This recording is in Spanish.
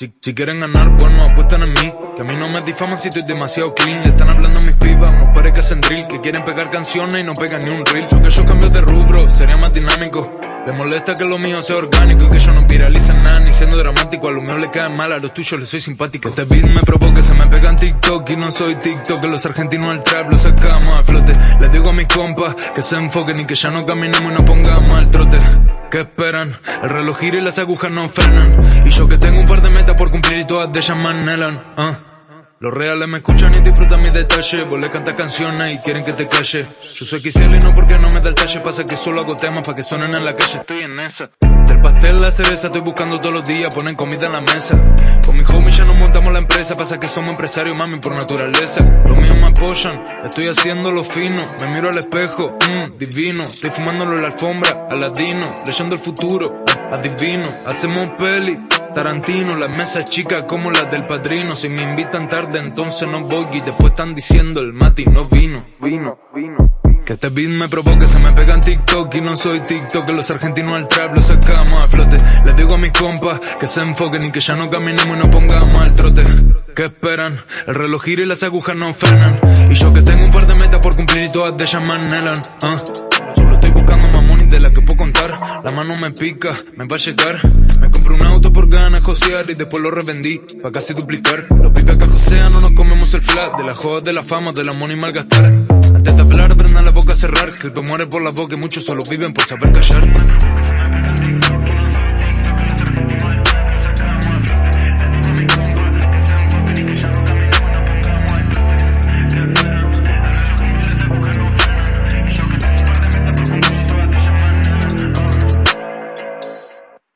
Si, si quieren ganar, bueno, apuestan en mí. Que a mí no me difaman si estoy demasiado clean. Le están hablando a mis pibas, unos pares que hacen drill. Que quieren pegar canciones y no pegan ni un reel. Yo que yo cambio de rubro, sería más dinámico. Les molesta que lo mío sea orgánico y que yo no viralice nada ni siendo dramático. A lo mío le cae mal, a los tuyos les soy simpático. Este beat me provoca, se me pega en TikTok y no soy TikTok. Que los argentinos al trap los sacamos a flote. Les digo a mis compas que se enfoquen y que ya no caminemos y nos pongamos al trote. ¿Qué esperan? El reloj gira y las agujas no frenan. Y yo que tengo un par de metas por cumplir y todas de ellas me anhelan. ¿ah? Los reales me escuchan y disfrutan mis detalles. Vos le cantas canciones y quieren que te calle. Yo soy quisiel y no porque no me da el talle. Pasa que solo hago temas para que suenen en la calle. Estoy en esa. Del pastel la cereza estoy buscando todos los días. Ponen comida en la mesa. Con mi homie ya no montamos la empresa. Pasa que somos empresarios, mami, por naturaleza. Los míos me apoyan. Estoy haciendo lo fino. Me miro al espejo. Mmm, divino. Estoy fumándolo en la alfombra. Aladino. Leyendo el futuro. Adivino. Hacemos peli. Tarantino, las mesas chicas como las del padrino. Si me invitan tarde, entonces no voy. Y después están diciendo el Mati no vino. Vino, vino. Que este beat me provoque, se me pega en TikTok y no soy TikTok. Que los argentinos al trap los sacamos a flote. Les digo a mis compas que se enfoquen y que ya no caminemos y nos pongamos al trote. ¿Qué esperan? El reloj gira y las agujas no frenan. Y yo que tengo un par de metas por cumplir y todas de ellas me anhelan. ¿ah? Solo estoy buscando más money de la que puedo contar. La mano me pica, me va a llegar. Un auto por ganas josear y después lo revendí pa' casi duplicar. Los pipes acá josean, no nos comemos el flat. De la joda, de la fama, de la money malgastar. Antes de hablar, prendan la boca a cerrar. Que el muere por la boca y muchos solo viven por saber callar.